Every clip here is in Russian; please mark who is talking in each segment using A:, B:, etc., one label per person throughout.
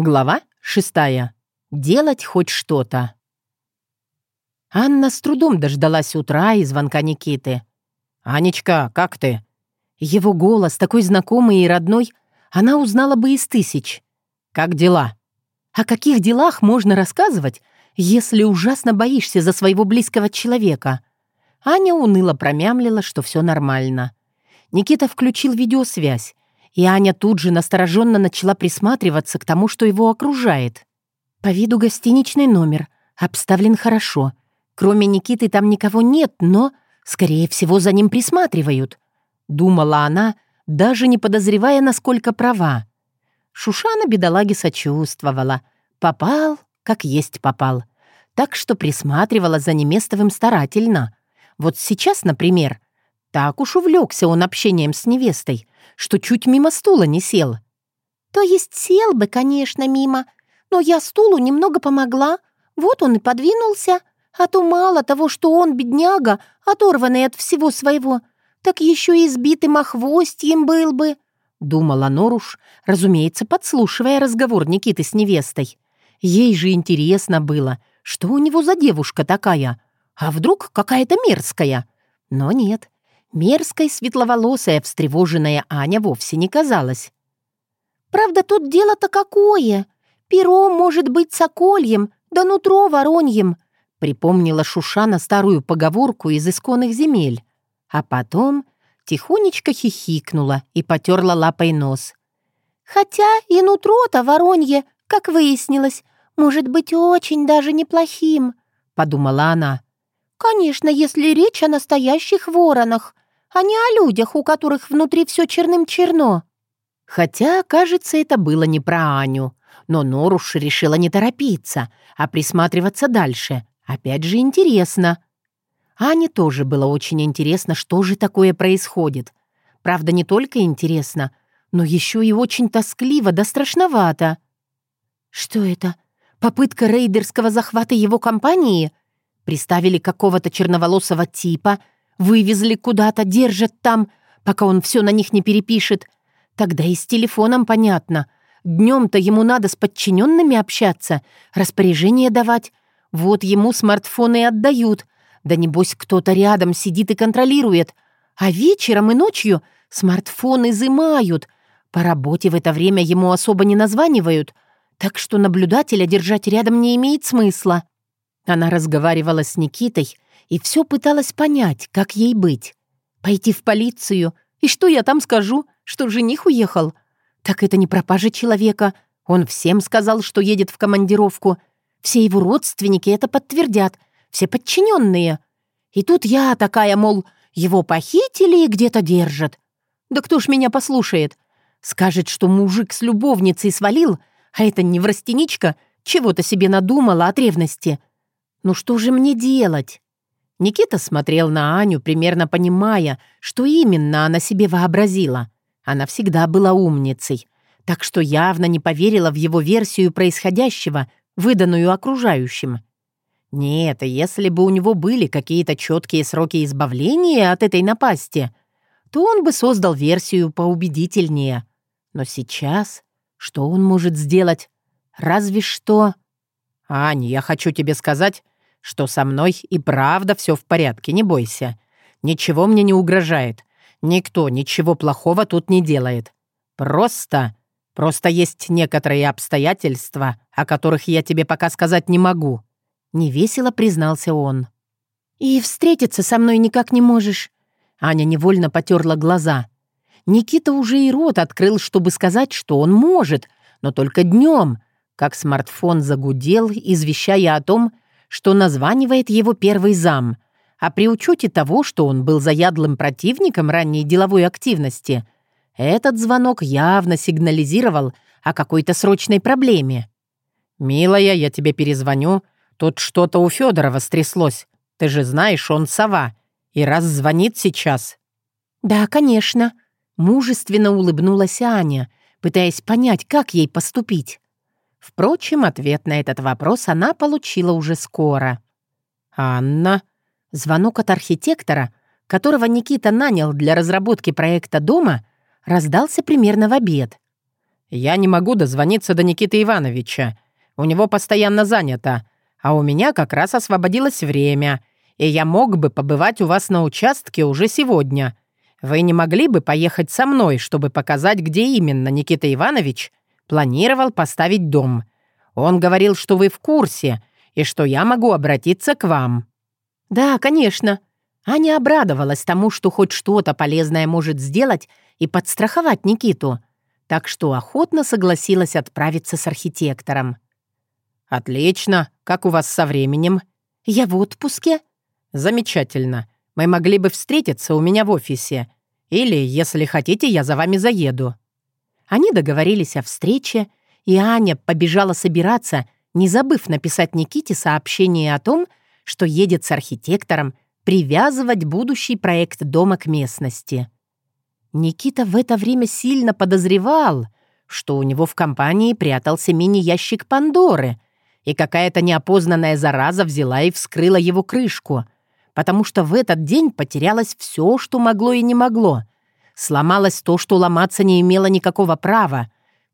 A: Глава шестая. Делать хоть что-то. Анна с трудом дождалась утра и звонка Никиты. «Анечка, как ты?» Его голос, такой знакомый и родной, она узнала бы из тысяч. «Как дела?» О каких делах можно рассказывать, если ужасно боишься за своего близкого человека? Аня уныло промямлила, что все нормально. Никита включил видеосвязь, и Аня тут же настороженно начала присматриваться к тому, что его окружает. По виду гостиничный номер, обставлен хорошо. Кроме Никиты там никого нет, но, скорее всего, за ним присматривают. Думала она, даже не подозревая, насколько права. Шушана бедолаги сочувствовала. Попал, как есть попал. Так что присматривала за Неместовым старательно. Вот сейчас, например, так уж увлекся он общением с невестой, что чуть мимо стула не сел. «То есть сел бы, конечно, мимо, но я стулу немного помогла, вот он и подвинулся, а то мало того, что он, бедняга, оторванный от всего своего, так еще и сбитым охвостьем был бы», — думала Норуш, разумеется, подслушивая разговор Никиты с невестой. Ей же интересно было, что у него за девушка такая, а вдруг какая-то мерзкая. Но нет, Мерзкой, светловолосая, встревоженная Аня вовсе не казалась. «Правда, тут дело-то какое? Перо может быть сокольем, да нутро вороньем», припомнила Шушана старую поговорку из исконных земель. А потом тихонечко хихикнула и потерла лапой нос. «Хотя и нутро-то воронье, как выяснилось, может быть очень даже неплохим», — подумала она. «Конечно, если речь о настоящих воронах, а не о людях, у которых внутри все черным-черно. Хотя, кажется, это было не про Аню. Но Норуш решила не торопиться, а присматриваться дальше. Опять же интересно. Ане тоже было очень интересно, что же такое происходит. Правда, не только интересно, но еще и очень тоскливо да страшновато. Что это? Попытка рейдерского захвата его компании? Приставили какого-то черноволосого типа — Вывезли куда-то, держат там, пока он все на них не перепишет. Тогда и с телефоном понятно. Днем-то ему надо с подчиненными общаться, распоряжение давать. Вот ему смартфоны отдают. Да небось кто-то рядом сидит и контролирует. А вечером и ночью смартфон изымают. По работе в это время ему особо не названивают, так что наблюдателя держать рядом не имеет смысла. Она разговаривала с Никитой, и все пыталась понять, как ей быть. Пойти в полицию? И что я там скажу? Что жених уехал? Так это не пропажа человека. Он всем сказал, что едет в командировку. Все его родственники это подтвердят. Все подчиненные. И тут я такая, мол, его похитили и где-то держат. Да кто ж меня послушает? Скажет, что мужик с любовницей свалил, а это не неврастеничка чего-то себе надумала от ревности. Ну что же мне делать? Никита смотрел на Аню, примерно понимая, что именно она себе вообразила. Она всегда была умницей, так что явно не поверила в его версию происходящего, выданную окружающим. Нет, если бы у него были какие-то четкие сроки избавления от этой напасти, то он бы создал версию поубедительнее. Но сейчас что он может сделать? Разве что... «Ань, я хочу тебе сказать, что со мной и правда все в порядке, не бойся. Ничего мне не угрожает. Никто ничего плохого тут не делает. Просто... Просто есть некоторые обстоятельства, о которых я тебе пока сказать не могу». Невесело признался он. «И встретиться со мной никак не можешь?» Аня невольно потерла глаза. Никита уже и рот открыл, чтобы сказать, что он может, но только днем, как смартфон загудел, извещая о том, что названивает его первый зам, а при учете того, что он был заядлым противником ранней деловой активности, этот звонок явно сигнализировал о какой-то срочной проблеме. «Милая, я тебе перезвоню. Тут что-то у Федорова стряслось. Ты же знаешь, он сова. И раз звонит сейчас...» «Да, конечно», — мужественно улыбнулась Аня, пытаясь понять, как ей поступить. Впрочем, ответ на этот вопрос она получила уже скоро. «Анна?» Звонок от архитектора, которого Никита нанял для разработки проекта дома, раздался примерно в обед. «Я не могу дозвониться до Никиты Ивановича. У него постоянно занято, а у меня как раз освободилось время, и я мог бы побывать у вас на участке уже сегодня. Вы не могли бы поехать со мной, чтобы показать, где именно Никита Иванович планировал поставить дом? Он говорил, что вы в курсе, и что я могу обратиться к вам». «Да, конечно». Аня обрадовалась тому, что хоть что-то полезное может сделать и подстраховать Никиту, так что охотно согласилась отправиться с архитектором. «Отлично. Как у вас со временем?» «Я в отпуске». «Замечательно. Мы могли бы встретиться у меня в офисе. Или, если хотите, я за вами заеду». Они договорились о встрече, и Аня побежала собираться, не забыв написать Никите сообщение о том, что едет с архитектором привязывать будущий проект дома к местности. Никита в это время сильно подозревал, что у него в компании прятался мини-ящик Пандоры, и какая-то неопознанная зараза взяла и вскрыла его крышку, потому что в этот день потерялось все, что могло и не могло. Сломалось то, что ломаться не имело никакого права,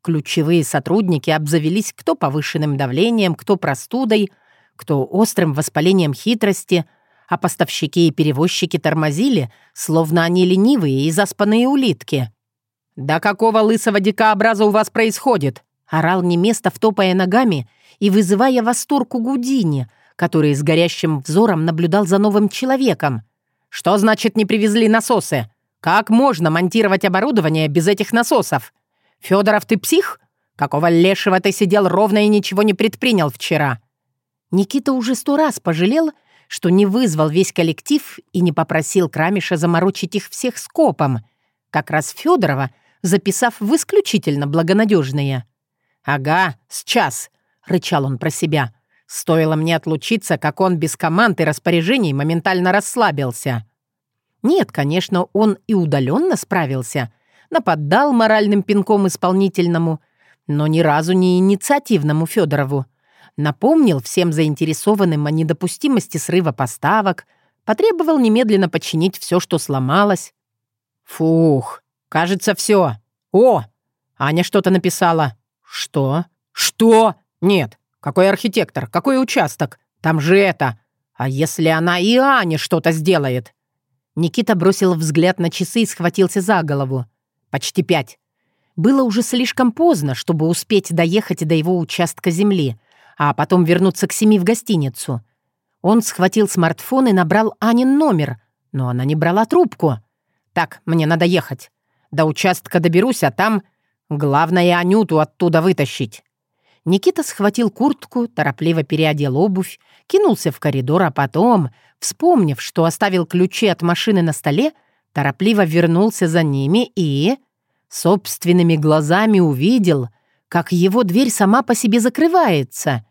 A: Ключевые сотрудники обзавелись кто повышенным давлением, кто простудой, кто острым воспалением хитрости, а поставщики и перевозчики тормозили, словно они ленивые и заспанные улитки. «Да какого лысого дикообраза у вас происходит?» — орал Неместов, втопая ногами и вызывая восторг у Гудини, который с горящим взором наблюдал за новым человеком. «Что значит не привезли насосы? Как можно монтировать оборудование без этих насосов?» «Федоров, ты псих? Какого лешего ты сидел ровно и ничего не предпринял вчера?» Никита уже сто раз пожалел, что не вызвал весь коллектив и не попросил Крамиша заморочить их всех скопом, как раз Федорова, записав в исключительно благонадежные. «Ага, с час», — рычал он про себя. «Стоило мне отлучиться, как он без команд и распоряжений моментально расслабился». Нет, конечно, он и удаленно справился — нападал моральным пинком исполнительному, но ни разу не инициативному Федорову. Напомнил всем заинтересованным о недопустимости срыва поставок, потребовал немедленно починить все, что сломалось. «Фух, кажется, все. О, Аня что-то написала». «Что? Что? Нет. Какой архитектор? Какой участок? Там же это. А если она и Аня что-то сделает?» Никита бросил взгляд на часы и схватился за голову. Почти пять. Было уже слишком поздно, чтобы успеть доехать до его участка земли, а потом вернуться к семи в гостиницу. Он схватил смартфон и набрал Анин номер, но она не брала трубку. «Так, мне надо ехать. До участка доберусь, а там... Главное, Анюту оттуда вытащить». Никита схватил куртку, торопливо переодел обувь, кинулся в коридор, а потом, вспомнив, что оставил ключи от машины на столе, торопливо вернулся за ними и собственными глазами увидел, как его дверь сама по себе закрывается.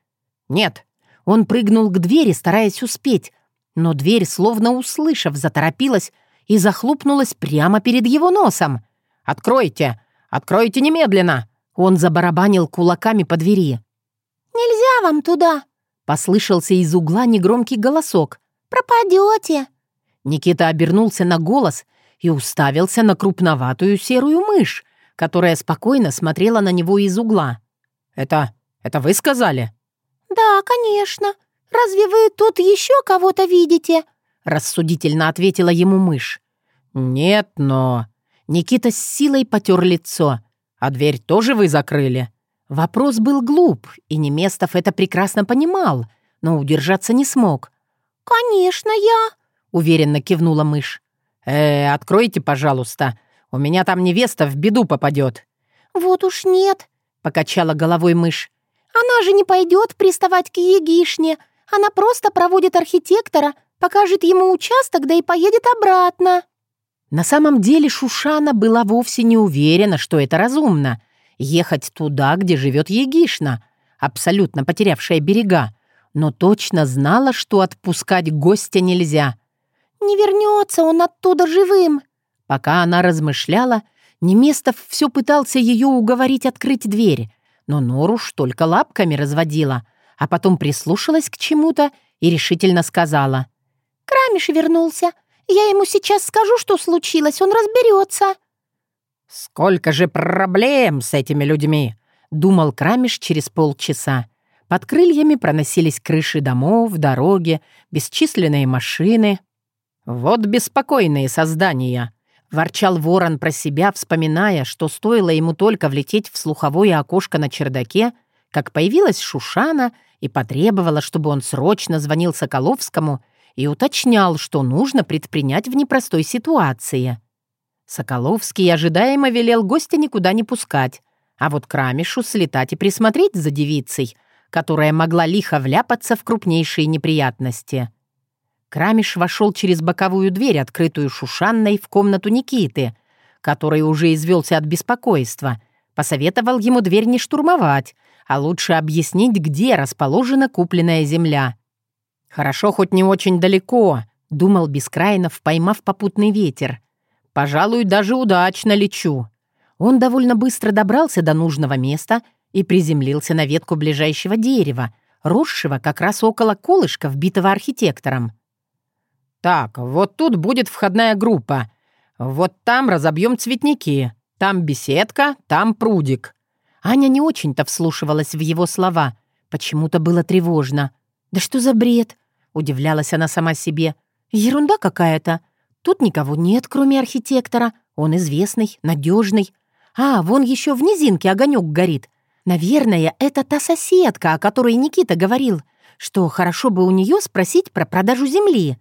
A: Нет, он прыгнул к двери, стараясь успеть, но дверь, словно услышав, заторопилась и захлопнулась прямо перед его носом. «Откройте! Откройте немедленно!» Он забарабанил кулаками по двери.
B: «Нельзя вам туда!» — послышался из угла негромкий голосок. «Пропадете!»
A: Никита обернулся на голос и уставился на крупноватую серую мышь, которая спокойно смотрела на него из угла. «Это... это вы сказали?»
B: «Да, конечно. Разве вы тут еще кого-то видите?»
A: рассудительно ответила ему мышь. «Нет, но...» Никита с силой потер лицо. «А дверь тоже вы закрыли?» Вопрос был глуп, и Неместов это прекрасно понимал, но удержаться не смог.
B: «Конечно, я...» — уверенно кивнула мышь.
A: «Э, откройте, пожалуйста. У меня там невеста в беду попадет».
B: «Вот уж нет», — покачала головой мышь. «Она же не пойдет приставать к Егишне. Она просто проводит архитектора, покажет ему участок, да и поедет обратно».
A: На самом деле Шушана была вовсе не уверена, что это разумно. Ехать туда, где живет Егишна, абсолютно потерявшая берега, но точно знала, что отпускать гостя нельзя —
B: «Не вернется он оттуда живым!»
A: Пока она размышляла, Неместов все пытался ее уговорить открыть дверь, но Норуш только лапками разводила, а потом прислушалась к чему-то и решительно сказала.
B: «Крамиш вернулся. Я ему сейчас скажу, что случилось, он разберется».
A: «Сколько же проблем с этими людьми!» — думал Крамиш через полчаса. Под крыльями проносились крыши домов, дороги, бесчисленные машины. «Вот беспокойные создания!» — ворчал ворон про себя, вспоминая, что стоило ему только влететь в слуховое окошко на чердаке, как появилась Шушана и потребовала, чтобы он срочно звонил Соколовскому и уточнял, что нужно предпринять в непростой ситуации. Соколовский ожидаемо велел гостя никуда не пускать, а вот Крамишу слетать и присмотреть за девицей, которая могла лихо вляпаться в крупнейшие неприятности. Крамиш вошел через боковую дверь, открытую Шушанной, в комнату Никиты, который уже извелся от беспокойства, посоветовал ему дверь не штурмовать, а лучше объяснить, где расположена купленная земля. «Хорошо, хоть не очень далеко», — думал Бескрайнов, поймав попутный ветер. «Пожалуй, даже удачно лечу». Он довольно быстро добрался до нужного места и приземлился на ветку ближайшего дерева, росшего как раз около колышка, вбитого архитектором. «Так, вот тут будет входная группа. Вот там разобьем цветники. Там беседка, там прудик. Аня не очень-то вслушивалась в его слова. Почему-то было тревожно. «Да что за бред?» — удивлялась она сама себе. «Ерунда какая-то. Тут никого нет, кроме архитектора. Он известный, надежный. А, вон еще в низинке огонек горит. Наверное, это та соседка, о которой Никита говорил, что хорошо бы у нее спросить про продажу земли.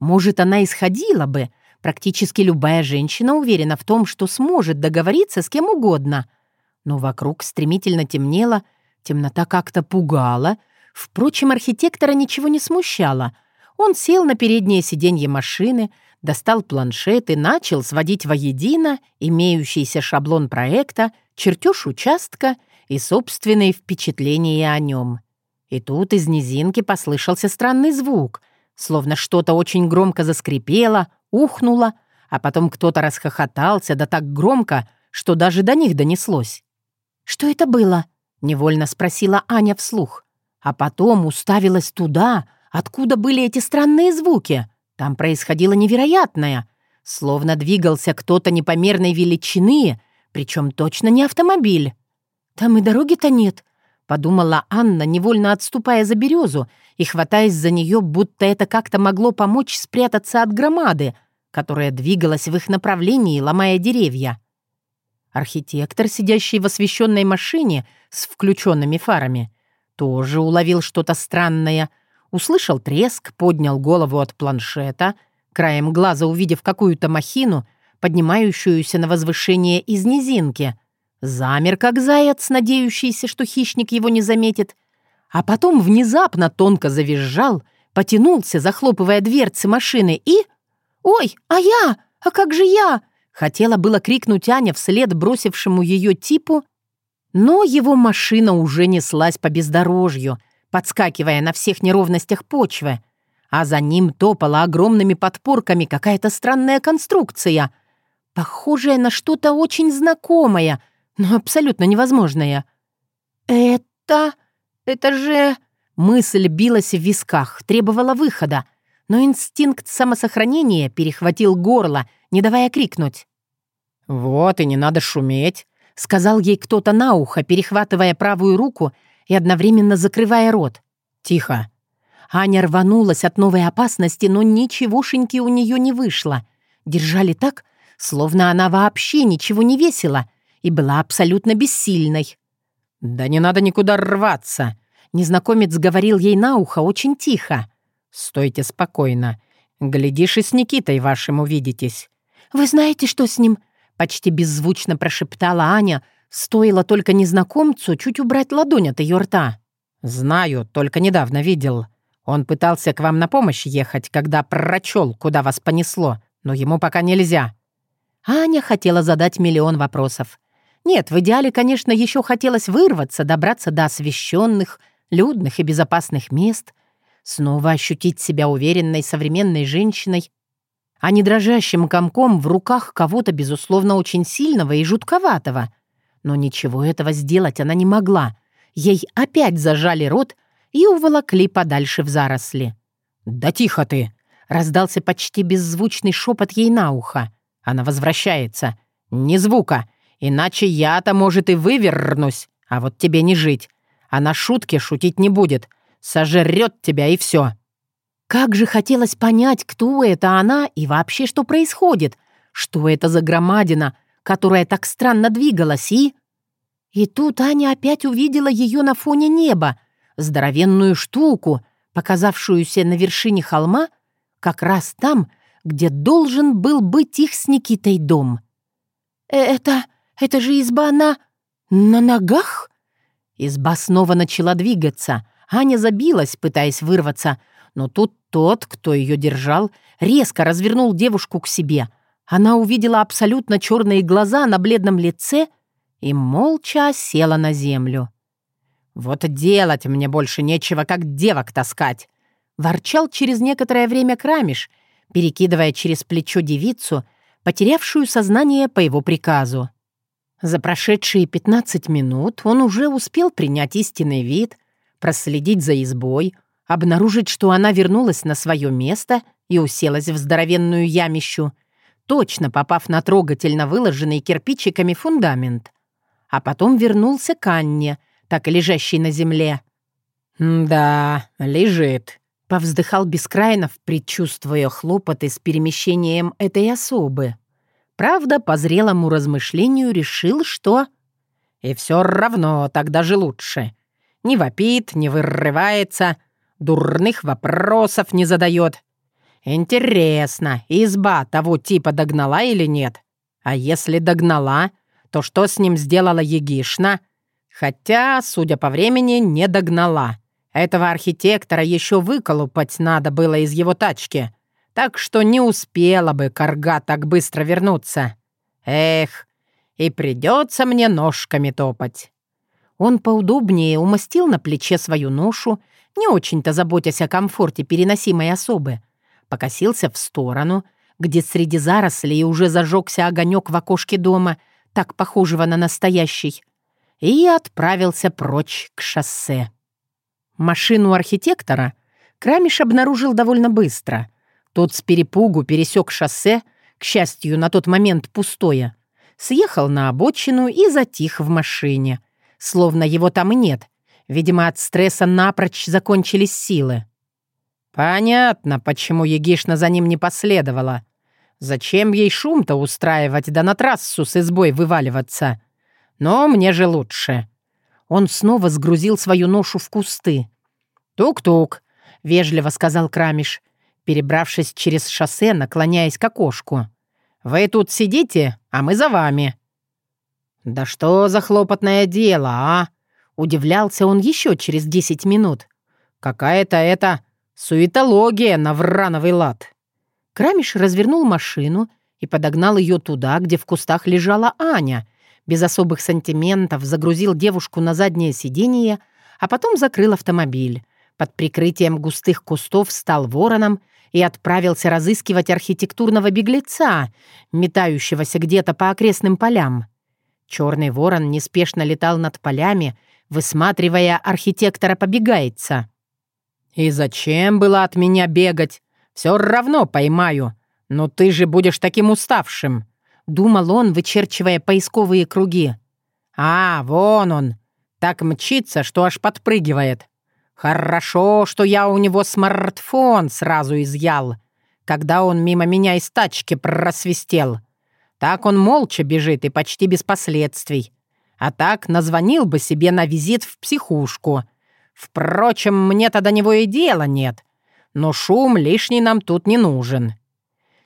A: Может, она исходила бы. Практически любая женщина уверена в том, что сможет договориться с кем угодно — но вокруг стремительно темнело, темнота как-то пугала. Впрочем, архитектора ничего не смущало. Он сел на переднее сиденье машины, достал планшет и начал сводить воедино имеющийся шаблон проекта, чертеж участка и собственные впечатления о нем. И тут из низинки послышался странный звук, словно что-то очень громко заскрипело, ухнуло, а потом кто-то расхохотался, да так громко, что даже до них донеслось. «Что это было?» — невольно спросила Аня вслух. А потом уставилась туда, откуда были эти странные звуки. Там происходило невероятное. Словно двигался кто-то непомерной величины, причем точно не автомобиль. «Там и дороги-то нет», — подумала Анна, невольно отступая за березу и хватаясь за нее, будто это как-то могло помочь спрятаться от громады, которая двигалась в их направлении, ломая деревья. Архитектор, сидящий в освещенной машине с включенными фарами, тоже уловил что-то странное, услышал треск, поднял голову от планшета, краем глаза увидев какую-то махину, поднимающуюся на возвышение из низинки, замер, как заяц, надеющийся, что хищник его не заметит, а потом внезапно тонко завизжал, потянулся, захлопывая дверцы машины и... «Ой, а я? А как же я?» Хотела было крикнуть Аня вслед бросившему ее типу, но его машина уже неслась по бездорожью, подскакивая на всех неровностях почвы, а за ним топала огромными подпорками какая-то странная конструкция, похожая на что-то очень знакомое, но абсолютно невозможное. «Это... это же...» Мысль билась в висках, требовала выхода, но инстинкт самосохранения перехватил горло, не давая крикнуть. «Вот и не надо шуметь», — сказал ей кто-то на ухо, перехватывая правую руку и одновременно закрывая рот. «Тихо». Аня рванулась от новой опасности, но ничегошеньки у нее не вышло. Держали так, словно она вообще ничего не весила и была абсолютно бессильной. «Да не надо никуда рваться», — незнакомец говорил ей на ухо очень тихо. «Стойте спокойно. Глядишь, и с Никитой вашим увидитесь». «Вы знаете, что с ним?» — почти беззвучно прошептала Аня, стоило только незнакомцу чуть убрать ладонь от ее рта. «Знаю, только недавно видел. Он пытался к вам на помощь ехать, когда прочел, куда вас понесло, но ему пока нельзя». Аня хотела задать миллион вопросов. Нет, в идеале, конечно, еще хотелось вырваться, добраться до освещенных, людных и безопасных мест — снова ощутить себя уверенной современной женщиной, а не дрожащим комком в руках кого-то, безусловно, очень сильного и жутковатого. Но ничего этого сделать она не могла. Ей опять зажали рот и уволокли подальше в заросли. «Да тихо ты!» — раздался почти беззвучный шепот ей на ухо. «Она возвращается. Ни звука, иначе я-то, может, и вывернусь, а вот тебе не жить. А на шутке шутить не будет. Сожрет тебя и все.
B: Как же хотелось понять, кто это она и вообще что происходит. Что это за громадина, которая так странно двигалась и... И тут Аня опять увидела ее на фоне неба, здоровенную штуку, показавшуюся на вершине холма, как раз там, где должен был быть их с Никитой дом. «Э, «Это... это же изба на... на ногах?» Изба снова начала двигаться. Аня забилась, пытаясь вырваться, но тут тот, кто ее держал, резко развернул девушку к себе. Она увидела абсолютно черные глаза на бледном лице и молча села на землю. «Вот делать мне больше нечего, как девок таскать!» Ворчал через некоторое время Крамиш, перекидывая через плечо девицу, потерявшую сознание по его приказу. За прошедшие 15 минут он уже успел принять истинный вид, проследить за избой, обнаружить, что она вернулась на свое место и уселась в здоровенную ямищу, точно попав на трогательно выложенный кирпичиками фундамент. А потом вернулся к Анне, так и лежащей на земле.
A: «Да, лежит», —
B: повздыхал Бескрайнов, предчувствуя хлопоты с перемещением этой особы. Правда, по зрелому размышлению решил, что...
A: «И все равно так даже лучше. Не вопит, не вырывается, дурных вопросов не задает. Интересно, изба того типа догнала или нет? А если догнала, то что с ним сделала Егишна? Хотя, судя по времени, не догнала. Этого архитектора еще выколупать надо было из его тачки так что не успела бы корга так быстро вернуться. Эх, и придется мне ножками топать».
B: Он поудобнее умастил на плече свою ношу, не очень-то заботясь о комфорте переносимой особы. Покосился в сторону, где среди зарослей уже зажегся огонек в окошке дома, так похожего на настоящий, и отправился прочь к шоссе. Машину архитектора Крамиш обнаружил довольно быстро. Тот с перепугу пересек шоссе, к счастью, на тот момент пустое, съехал на обочину и затих в машине, словно его там и нет. Видимо, от стресса напрочь закончились силы.
A: Понятно, почему Егишна за ним не последовала. Зачем ей шум-то устраивать, да на трассу с избой вываливаться? Но мне же лучше.
B: Он снова сгрузил свою ношу в кусты.
A: «Тук-тук», — вежливо сказал Крамиш перебравшись через шоссе, наклоняясь к окошку. «Вы тут сидите, а мы за вами». «Да что за хлопотное дело, а?» Удивлялся он еще через десять минут. «Какая-то это суетология на врановый лад».
B: Крамиш развернул машину и подогнал ее туда, где в кустах лежала Аня. Без особых сантиментов загрузил девушку на заднее сиденье, а потом закрыл автомобиль. Под прикрытием густых кустов стал вороном и отправился разыскивать архитектурного беглеца, метающегося где-то по окрестным полям. Черный ворон неспешно летал над полями, высматривая архитектора побегается.
A: «И зачем было от меня бегать? Все равно поймаю. Но ты же будешь таким уставшим», — думал он, вычерчивая поисковые круги. «А, вон он. Так мчится, что аж подпрыгивает. Хорошо, что я у него смартфон сразу изъял, когда он мимо меня из тачки просвистел. Так он молча бежит и почти без последствий. А так назвонил бы себе на визит в психушку. Впрочем, мне-то до него и дела нет. Но шум лишний нам тут не нужен».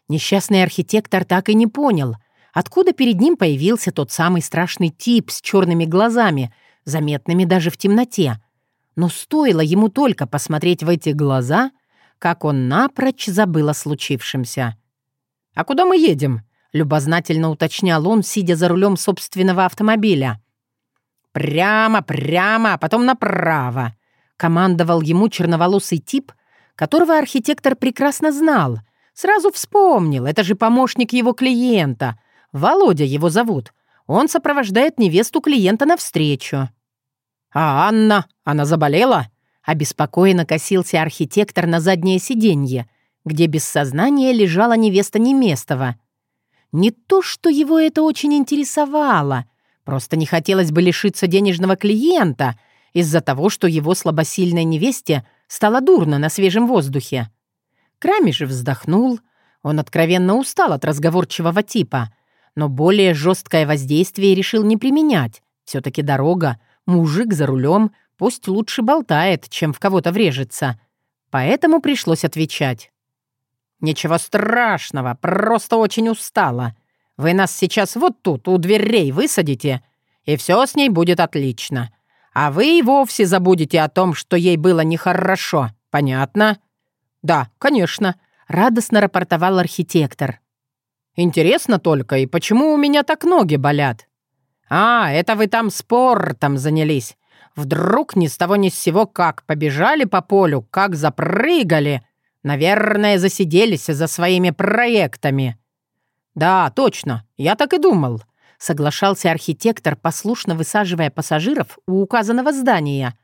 B: Несчастный архитектор так и не понял, откуда перед ним появился тот самый страшный тип с черными глазами, заметными даже в темноте, но стоило ему только посмотреть в эти глаза, как он напрочь забыл о случившемся.
A: «А куда мы едем?» — любознательно уточнял он, сидя за рулем собственного автомобиля. «Прямо, прямо, а потом направо», — командовал ему черноволосый тип, которого архитектор прекрасно знал. Сразу вспомнил, это же помощник его клиента. Володя его зовут. Он сопровождает невесту клиента навстречу. «А Анна? Она заболела?» Обеспокоенно косился архитектор на заднее сиденье, где без сознания лежала невеста Неместова. Не то, что его это очень интересовало, просто не хотелось бы лишиться денежного клиента из-за того, что его слабосильной невесте стало дурно на свежем воздухе. Крами же вздохнул. Он откровенно устал от разговорчивого типа, но более жесткое воздействие решил не применять. Все-таки дорога, мужик за рулем, пусть лучше болтает, чем в кого-то врежется. Поэтому пришлось отвечать. «Ничего страшного, просто очень устала. Вы нас сейчас вот тут, у дверей, высадите, и все с ней будет отлично. А вы и вовсе забудете о том, что ей было нехорошо. Понятно?» «Да, конечно», — радостно рапортовал архитектор. «Интересно только, и почему у меня так ноги болят?» «А, это вы там спортом занялись. Вдруг ни с того ни с сего как побежали по полю, как запрыгали. Наверное, засиделись за своими проектами». «Да, точно, я так и думал», — соглашался архитектор, послушно высаживая пассажиров у указанного здания.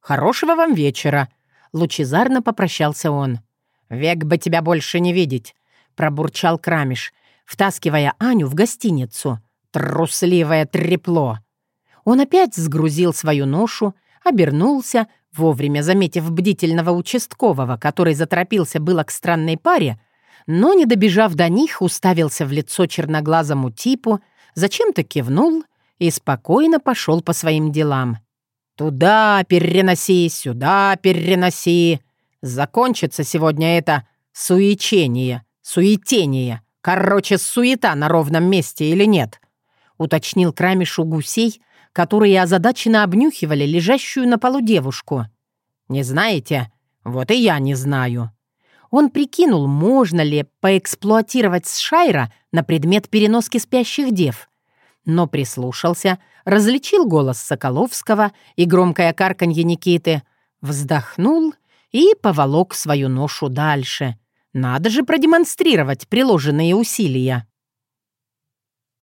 A: «Хорошего вам вечера», — лучезарно попрощался он. «Век бы тебя больше не видеть», — пробурчал Крамиш, втаскивая Аню в гостиницу. «Трусливое трепло». Он опять сгрузил свою ношу, обернулся, вовремя заметив бдительного участкового, который заторопился было к странной паре, но, не добежав до них, уставился в лицо черноглазому типу, зачем-то кивнул и спокойно пошел по своим делам. «Туда переноси, сюда переноси. Закончится сегодня это суечение, суетение. Короче, суета на ровном месте или нет?» — уточнил Крамишу гусей, которые озадаченно обнюхивали лежащую на полу девушку. «Не знаете? Вот и я не знаю». Он прикинул, можно ли поэксплуатировать Шайра на предмет переноски спящих дев. Но прислушался, различил голос Соколовского и громкое карканье Никиты, вздохнул и поволок свою ношу дальше. Надо же продемонстрировать приложенные усилия.